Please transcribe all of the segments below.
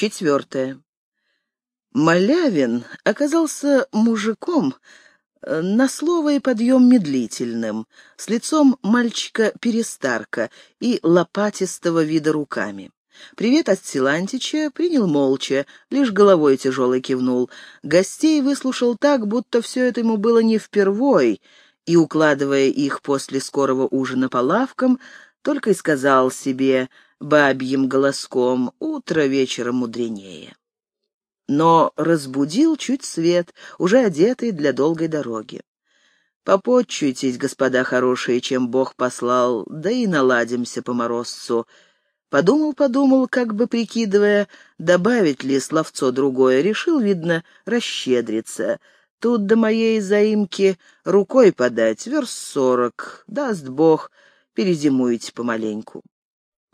Четвертое. Малявин оказался мужиком, э, на слово и подъем медлительным, с лицом мальчика-перестарка и лопатистого вида руками. Привет от Силантича принял молча, лишь головой тяжелой кивнул. Гостей выслушал так, будто все это ему было не впервой, и, укладывая их после скорого ужина по лавкам, только и сказал себе бабьим голоском «Утро вечера мудренее» но разбудил чуть свет, уже одетый для долгой дороги. Попотчуйтесь, господа хорошие, чем Бог послал, да и наладимся по морозцу. Подумал-подумал, как бы прикидывая, добавить ли словцо другое, решил, видно, расщедриться. Тут до моей заимки рукой подать, верст сорок, даст Бог, перезимуете помаленьку.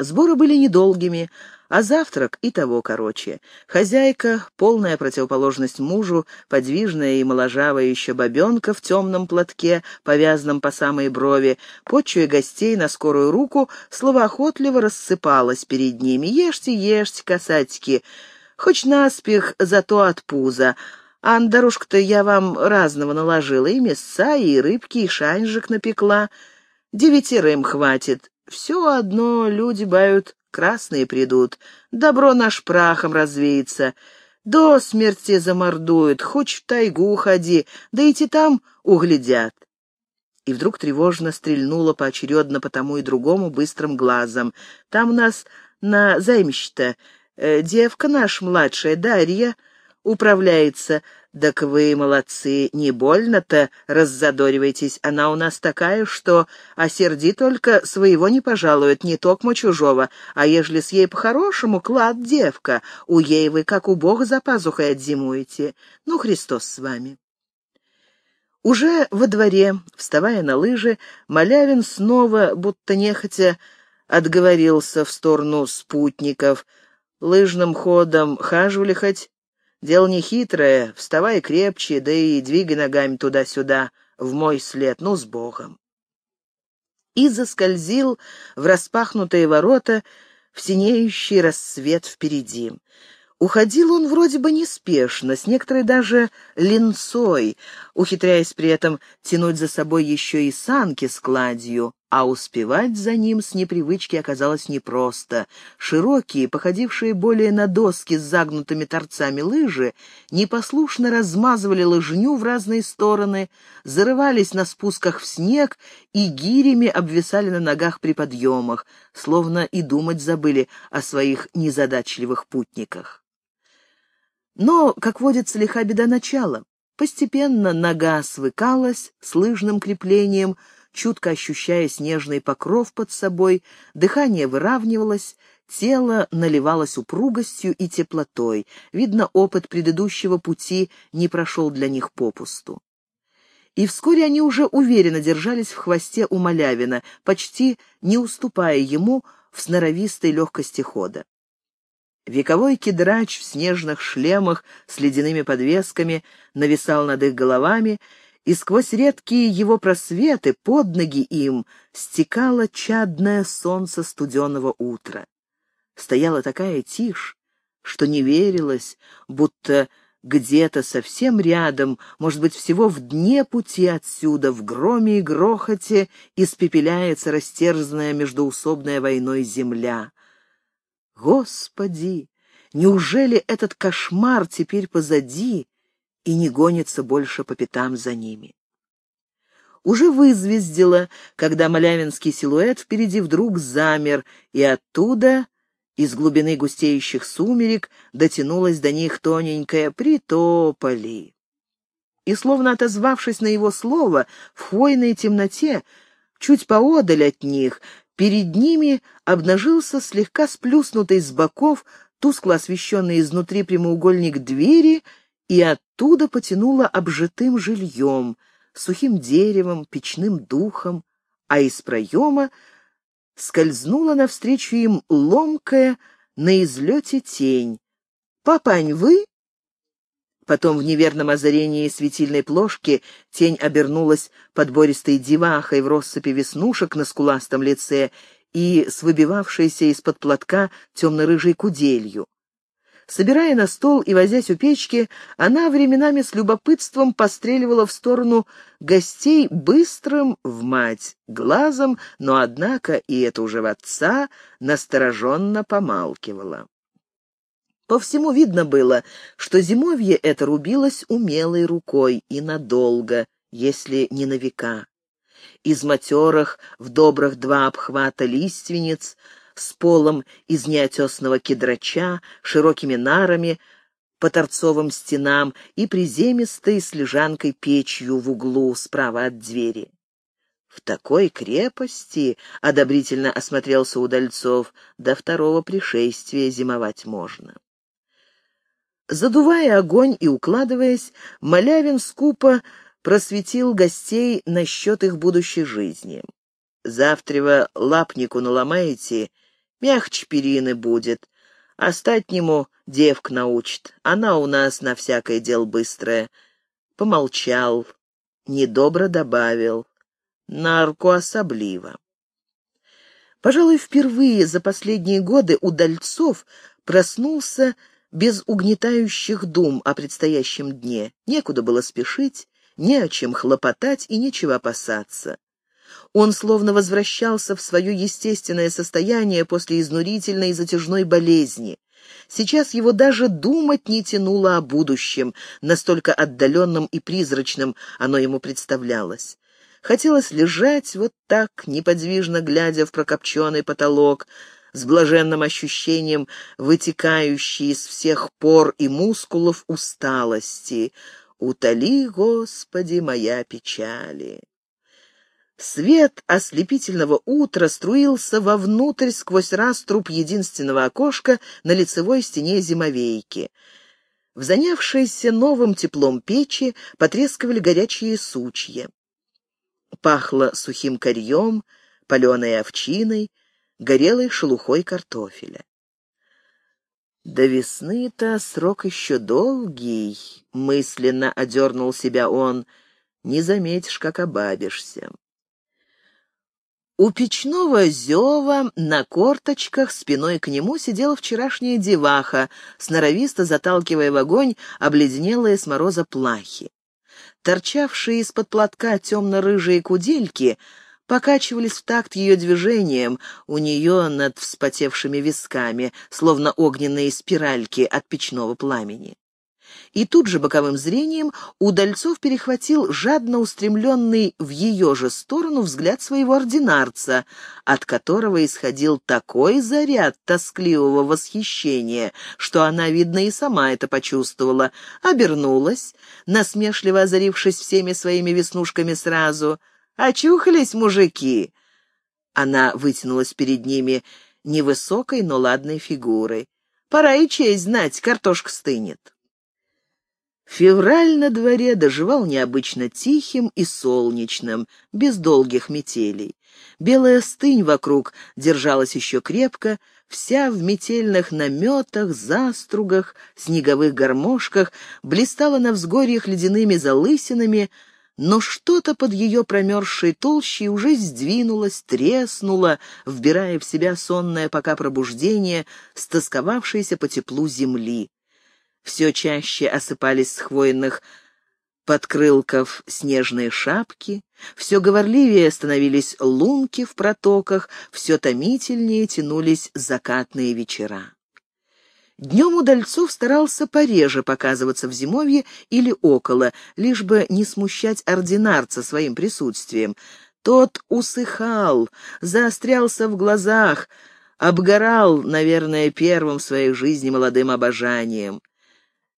Сборы были недолгими, а завтрак и того короче. Хозяйка, полная противоположность мужу, подвижная и моложавая еще бабенка в темном платке, повязанном по самой брови, почуя гостей на скорую руку, словоохотливо рассыпалась перед ними. «Ешьте, ешьте, касатики, хоть наспех, зато от пуза». А дорожку-то я вам разного наложила, и мяса, и рыбки, и шанжик напекла. Девятерым хватит. Все одно люди бают красные придут, добро наш прахом развеется, до смерти замордуют, хоть в тайгу ходи, да идти там углядят. И вдруг тревожно стрельнула поочередно по тому и другому быстрым глазом. Там нас на займище-то э, девка наша младшая, Дарья, управляется «Так вы, молодцы, не больно-то раззадориваетесь. Она у нас такая, что осерди только своего не пожалует, не токмо чужого. А ежели с ей по-хорошему, клад девка, у ей вы, как у бога, за пазухой отзимуете. Ну, Христос с вами». Уже во дворе, вставая на лыжи, Малявин снова, будто нехотя, отговорился в сторону спутников. Лыжным ходом хаживали хоть Дело нехитрое, вставай крепче, да и двигай ногами туда-сюда, в мой след, ну, с Богом. И заскользил в распахнутые ворота в синеющий рассвет впереди. Уходил он вроде бы неспешно, с некоторой даже линцой, ухитряясь при этом тянуть за собой еще и санки с кладью, а успевать за ним с непривычки оказалось непросто. Широкие, походившие более на доски с загнутыми торцами лыжи, непослушно размазывали лыжню в разные стороны, зарывались на спусках в снег и гирями обвисали на ногах при подъемах, словно и думать забыли о своих незадачливых путниках. Но, как водится, лиха беда начала. Постепенно нога свыкалась с лыжным креплением, чутко ощущая снежный покров под собой, дыхание выравнивалось, тело наливалось упругостью и теплотой. Видно, опыт предыдущего пути не прошел для них попусту. И вскоре они уже уверенно держались в хвосте у Малявина, почти не уступая ему в сноровистой легкости хода. Вековой кедрач в снежных шлемах с ледяными подвесками нависал над их головами, и сквозь редкие его просветы под ноги им стекало чадное солнце студеного утра. Стояла такая тишь, что не верилось, будто где-то совсем рядом, может быть, всего в дне пути отсюда, в громе и грохоте, испепеляется растерзанная междуусобная войной земля. Господи, неужели этот кошмар теперь позади и не гонится больше по пятам за ними? Уже вызвездило, когда малявинский силуэт впереди вдруг замер, и оттуда, из глубины густеющих сумерек, дотянулась до них тоненькая «притополи». И, словно отозвавшись на его слово, в хвойной темноте, чуть поодаль от них, Перед ними обнажился слегка сплюснутый с боков, тускло освещенный изнутри прямоугольник двери, и оттуда потянуло обжитым жильем, сухим деревом, печным духом, а из проема скользнула навстречу им ломкая на излете тень. «Папань, вы?» Потом в неверном озарении светильной плошки тень обернулась подбористой девахой в россыпи веснушек на скуластом лице и с выбивавшейся из-под платка темно-рыжей куделью. Собирая на стол и возясь у печки, она временами с любопытством постреливала в сторону гостей быстрым в мать глазом, но, однако, и это уже в отца, настороженно помалкивала. По всему видно было, что зимовье это рубилось умелой рукой и надолго, если не на века. Из матерых в добрых два обхвата лиственниц — с полом из неотесного кедрача, широкими нарами по торцовым стенам и приземистой с лежанкой печью в углу справа от двери. В такой крепости, — одобрительно осмотрелся Удальцов, — до второго пришествия зимовать можно. Задувая огонь и укладываясь, Малявин скупо просветил гостей насчет их будущей жизни. «Завтрева лапнику наломаете Мягче перины будет. Остатнему девк научит. Она у нас на всякое дело быстрая. Помолчал, недобро добавил. Нарку особливо. Пожалуй, впервые за последние годы удальцов проснулся без угнетающих дум о предстоящем дне. Некуда было спешить, не о чем хлопотать и нечего опасаться. Он словно возвращался в свое естественное состояние после изнурительной и затяжной болезни. Сейчас его даже думать не тянуло о будущем, настолько отдаленном и призрачным оно ему представлялось. Хотелось лежать вот так, неподвижно глядя в прокопченный потолок, с блаженным ощущением вытекающей из всех пор и мускулов усталости. «Утоли, Господи, моя печали!» Свет ослепительного утра струился вовнутрь сквозь раструб единственного окошка на лицевой стене зимовейки. В занявшейся новым теплом печи потрескивали горячие сучья. Пахло сухим корьем, паленой овчиной, горелой шелухой картофеля. «До весны-то срок еще долгий», — мысленно одернул себя он, — «не заметишь, как обабишься». У печного зева на корточках спиной к нему сидела вчерашняя деваха, сноровисто заталкивая в огонь обледенелые с мороза плахи. Торчавшие из-под платка темно-рыжие кудельки покачивались в такт ее движением у нее над вспотевшими висками, словно огненные спиральки от печного пламени. И тут же боковым зрением Удальцов перехватил жадно устремленный в ее же сторону взгляд своего ординарца, от которого исходил такой заряд тоскливого восхищения, что она, видно, и сама это почувствовала, обернулась, насмешливо озарившись всеми своими веснушками сразу. «Очухались, мужики!» Она вытянулась перед ними невысокой, но ладной фигурой. «Пора и честь знать, картошка стынет». Февраль на дворе доживал необычно тихим и солнечным, без долгих метелей. Белая стынь вокруг держалась еще крепко, вся в метельных наметах, застругах, снеговых гармошках, блистала на взгорьях ледяными залысинами, но что-то под ее промерзшей толщей уже сдвинулось, треснуло, вбирая в себя сонное пока пробуждение, стосковавшееся по теплу земли все чаще осыпались с хвойных подкрылков снежные шапки, все говорливее становились лунки в протоках, все томительнее тянулись закатные вечера. Днем Удальцов старался пореже показываться в зимовье или около, лишь бы не смущать ординарца своим присутствием. Тот усыхал, заострялся в глазах, обгорал, наверное, первым в своей жизни молодым обожанием.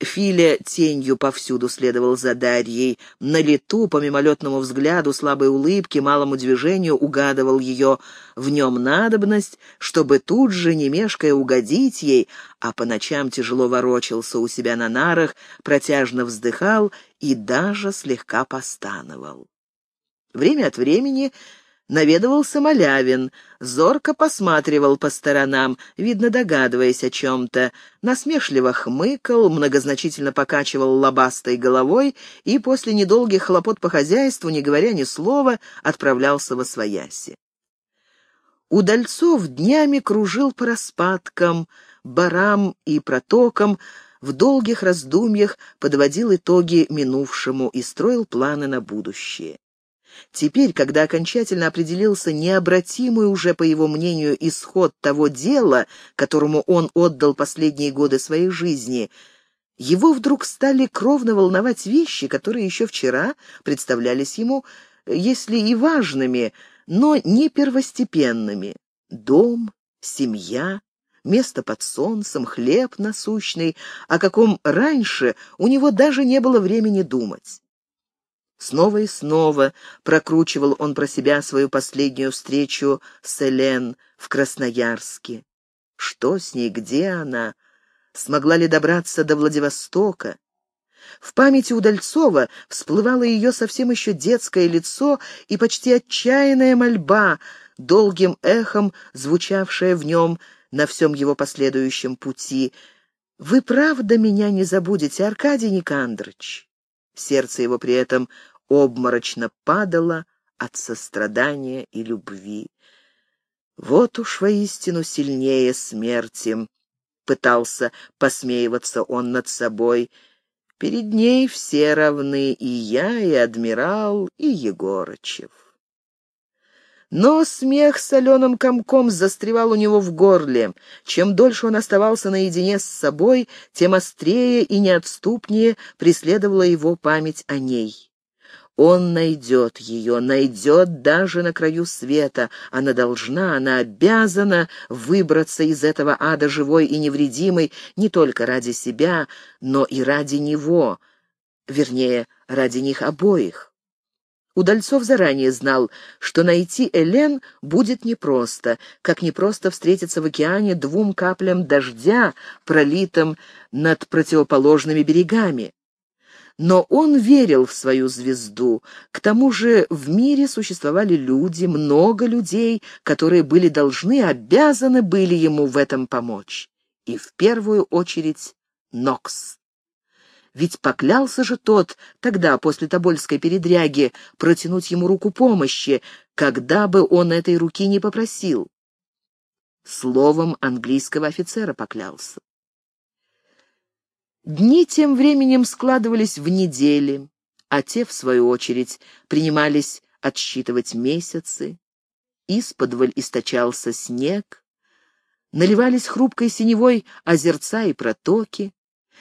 Филя тенью повсюду следовал за Дарьей. На лету, по мимолетному взгляду, слабой улыбке, малому движению угадывал ее в нем надобность, чтобы тут же, не мешкая, угодить ей, а по ночам тяжело ворочался у себя на нарах, протяжно вздыхал и даже слегка постановал. Время от времени наведывался Малявин, зорко посматривал по сторонам, видно, догадываясь о чем-то, насмешливо хмыкал, многозначительно покачивал лобастой головой и после недолгих хлопот по хозяйству, не говоря ни слова, отправлялся во свояси. Удальцов днями кружил по распадкам, барам и протокам, в долгих раздумьях подводил итоги минувшему и строил планы на будущее. Теперь, когда окончательно определился необратимый уже, по его мнению, исход того дела, которому он отдал последние годы своей жизни, его вдруг стали кровно волновать вещи, которые еще вчера представлялись ему, если и важными, но не первостепенными. Дом, семья, место под солнцем, хлеб насущный, о каком раньше у него даже не было времени думать. Снова и снова прокручивал он про себя свою последнюю встречу с Элен в Красноярске. Что с ней, где она? Смогла ли добраться до Владивостока? В памяти Удальцова всплывало ее совсем еще детское лицо и почти отчаянная мольба, долгим эхом звучавшая в нем на всем его последующем пути. «Вы правда меня не забудете, Аркадий Никандрович?» Сердце его при этом обморочно падало от сострадания и любви. Вот уж воистину сильнее смерти. Пытался посмеиваться он над собой. Перед ней все равны, и я, и адмирал, и Егорычев. Но смех соленым комком застревал у него в горле. Чем дольше он оставался наедине с собой, тем острее и неотступнее преследовала его память о ней. Он найдет ее, найдет даже на краю света. Она должна, она обязана выбраться из этого ада живой и невредимой не только ради себя, но и ради него, вернее, ради них обоих. Удальцов заранее знал, что найти Элен будет непросто, как непросто встретиться в океане двум каплям дождя, пролитым над противоположными берегами. Но он верил в свою звезду. К тому же в мире существовали люди, много людей, которые были должны, обязаны были ему в этом помочь. И в первую очередь Нокс. Ведь поклялся же тот тогда, после Тобольской передряги, протянуть ему руку помощи, когда бы он этой руки не попросил. Словом английского офицера поклялся. Дни тем временем складывались в недели, а те, в свою очередь, принимались отсчитывать месяцы. Исподволь источался снег, наливались хрупкой синевой озерца и протоки,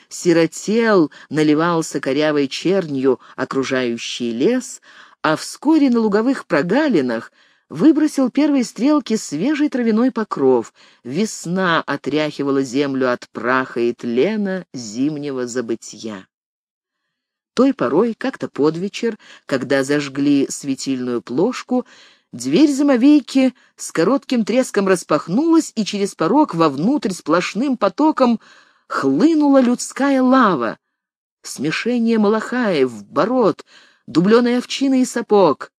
сиротел, наливался корявой чернью окружающий лес, а вскоре на луговых прогалинах — выбросил первые стрелки свежий травяной покров. Весна отряхивала землю от праха и тлена зимнего забытья. Той порой, как-то под вечер, когда зажгли светильную плошку, дверь замовейки с коротким треском распахнулась, и через порог вовнутрь сплошным потоком хлынула людская лава. Смешение малахаев, бород, дубленой овчины и сапог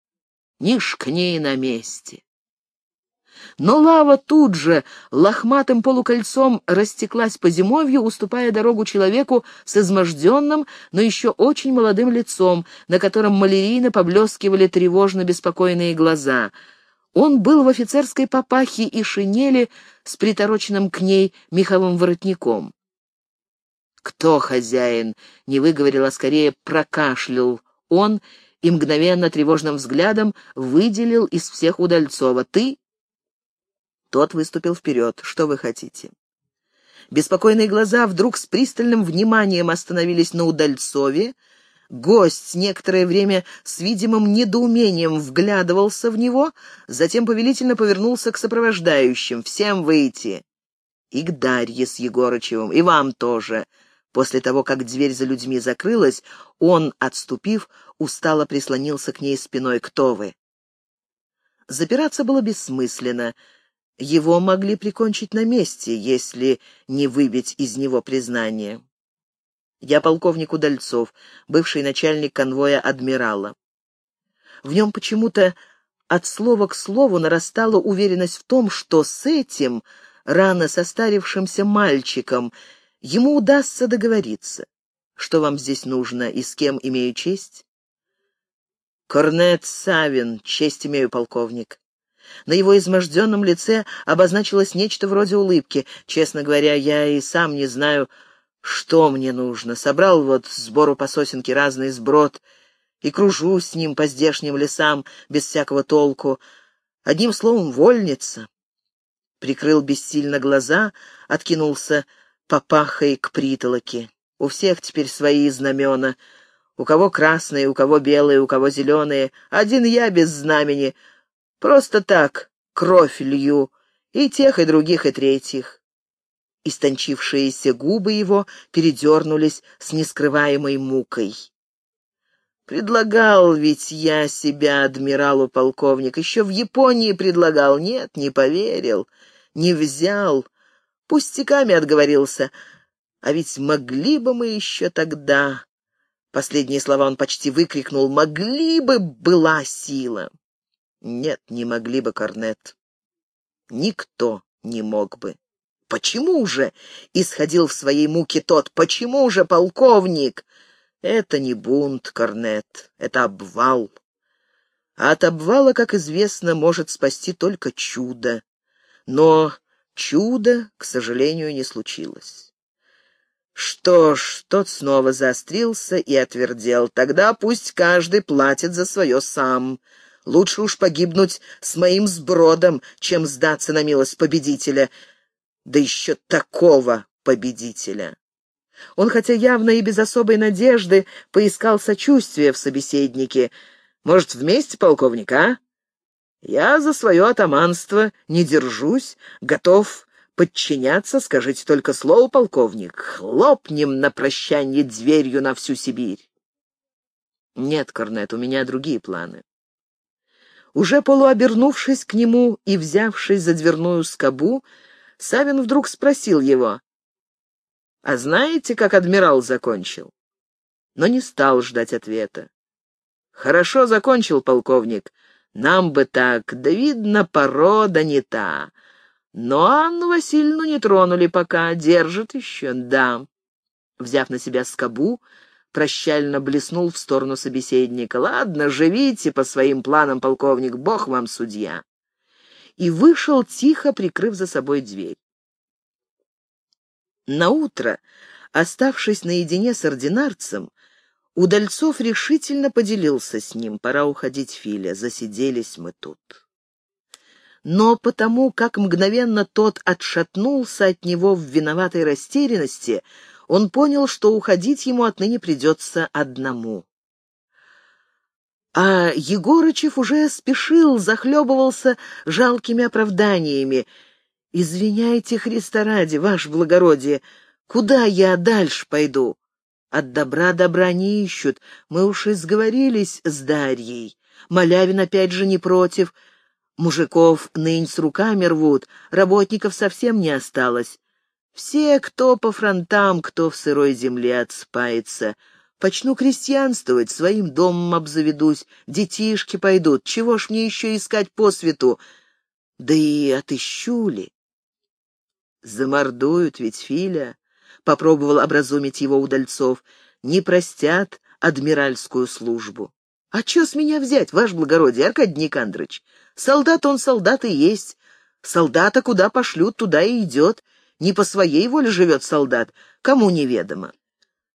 ни шкни на месте. Но лава тут же лохматым полукольцом растеклась по зимовью, уступая дорогу человеку с изможденным, но еще очень молодым лицом, на котором малярийно поблескивали тревожно беспокойные глаза. Он был в офицерской папахе и шинели с притороченным к ней меховым воротником. «Кто хозяин?» — не выговорил, а скорее прокашлял он и мгновенно тревожным взглядом выделил из всех Удальцова. «Ты?» Тот выступил вперед. «Что вы хотите?» Беспокойные глаза вдруг с пристальным вниманием остановились на Удальцове. Гость некоторое время с видимым недоумением вглядывался в него, затем повелительно повернулся к сопровождающим. «Всем выйти!» «И к Дарье с Егорычевым, и вам тоже!» После того, как дверь за людьми закрылась, он, отступив, устало прислонился к ней спиной. «Кто вы?» Запираться было бессмысленно. Его могли прикончить на месте, если не выбить из него признание. Я полковник Удальцов, бывший начальник конвоя адмирала. В нем почему-то от слова к слову нарастала уверенность в том, что с этим рано состарившимся мальчиком ему удастся договориться. Что вам здесь нужно и с кем имею честь? Корнет Савин, честь имею, полковник. На его изможденном лице обозначилось нечто вроде улыбки. Честно говоря, я и сам не знаю, что мне нужно. Собрал вот сбору по сосенке разный сброд и кружу с ним по здешним лесам без всякого толку. Одним словом, вольница. Прикрыл бессильно глаза, откинулся попахой к притолоке. У всех теперь свои знамена. У кого красные, у кого белые, у кого зеленые. Один я без знамени. Просто так, кровь лью. И тех, и других, и третьих. Истончившиеся губы его передернулись с нескрываемой мукой. Предлагал ведь я себя адмиралу-полковник. Еще в Японии предлагал. Нет, не поверил, не взял. Пустяками отговорился. А ведь могли бы мы еще тогда... Последние слова он почти выкрикнул. «Могли бы была сила!» Нет, не могли бы, Корнет. Никто не мог бы. «Почему же?» — исходил в своей муке тот. «Почему же, полковник?» «Это не бунт, Корнет, это обвал. А от обвала, как известно, может спасти только чудо. Но чудо, к сожалению, не случилось». Что ж, тот снова заострился и отвердел. Тогда пусть каждый платит за свое сам. Лучше уж погибнуть с моим сбродом, чем сдаться на милость победителя да еще такого победителя. Он, хотя явно и без особой надежды, поискал сочувствия в собеседнике. «Может, вместе, полковник, а? Я за свое атаманство не держусь, готов подчиняться, скажите только слово, полковник. Хлопнем на прощанье дверью на всю Сибирь». «Нет, Корнет, у меня другие планы». Уже полуобернувшись к нему и взявшись за дверную скобу, Савин вдруг спросил его, «А знаете, как адмирал закончил?» Но не стал ждать ответа. «Хорошо закончил, полковник. Нам бы так, да видно, порода не та. Но Анну Васильевну не тронули пока, держит еще, да». Взяв на себя скобу, прощально блеснул в сторону собеседника. «Ладно, живите по своим планам, полковник, бог вам судья» и вышел, тихо прикрыв за собой дверь. Наутро, оставшись наедине с ординарцем, Удальцов решительно поделился с ним. «Пора уходить, Филя, засиделись мы тут». Но потому, как мгновенно тот отшатнулся от него в виноватой растерянности, он понял, что уходить ему отныне придется одному. А Егорычев уже спешил, захлебывался жалкими оправданиями. «Извиняйте, Христа ради, ваше благородие, куда я дальше пойду? От добра добра не ищут, мы уж и сговорились с Дарьей. Малявин опять же не против. Мужиков нынь с руками рвут, работников совсем не осталось. Все, кто по фронтам, кто в сырой земле отспается». Почну крестьянствовать, своим домом обзаведусь, детишки пойдут. Чего ж мне еще искать по свету? Да и отыщу ли? Замордуют ведь Филя, — попробовал образумить его Удальцов, — не простят адмиральскую службу. А что с меня взять, ваш благородие, Аркадий Никандрович? Солдат он солдат и есть. Солдата куда пошлют, туда и идет. Не по своей воле живет солдат, кому неведомо.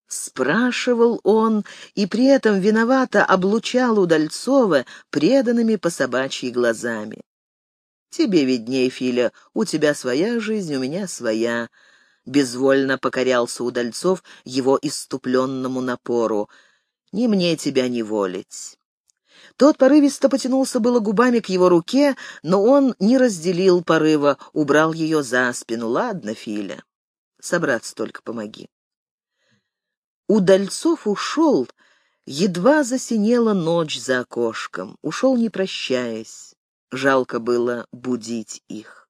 Спрашивал он и при этом виновато облучал Удальцова преданными по собачьи глазами. «Тебе видней, Филя, у тебя своя жизнь, у меня своя», — безвольно покорялся Удальцов его иступленному напору. «Не мне тебя не волить». Тот порывисто потянулся было губами к его руке, но он не разделил порыва, убрал ее за спину. «Ладно, Филя, собраться только помоги». Удальцов ушел, едва засинела ночь за окошком, ушел не прощаясь. Жалко было будить их.